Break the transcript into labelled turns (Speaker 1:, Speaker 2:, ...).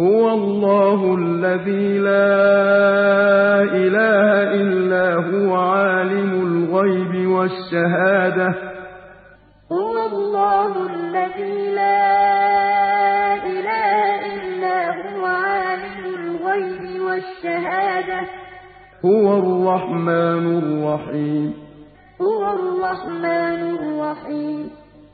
Speaker 1: هُوَ اللَّهُ الَّذِي لَا إِلَٰهَ إِلَّا هُوَ عَالِمُ الْغَيْبِ وَالشَّهَادَةِ ۚ.
Speaker 2: هُوَ اللَّهُ الَّذِي لَا إِلَٰهَ إِلَّا هُوَ عَالِمُ الْغَيْبِ وَالشَّهَادَةِ ۚ.
Speaker 1: هُوَ الرَّحْمَٰنُ الرَّحِيمُ.
Speaker 2: هُوَ الرَّحْمَٰنُ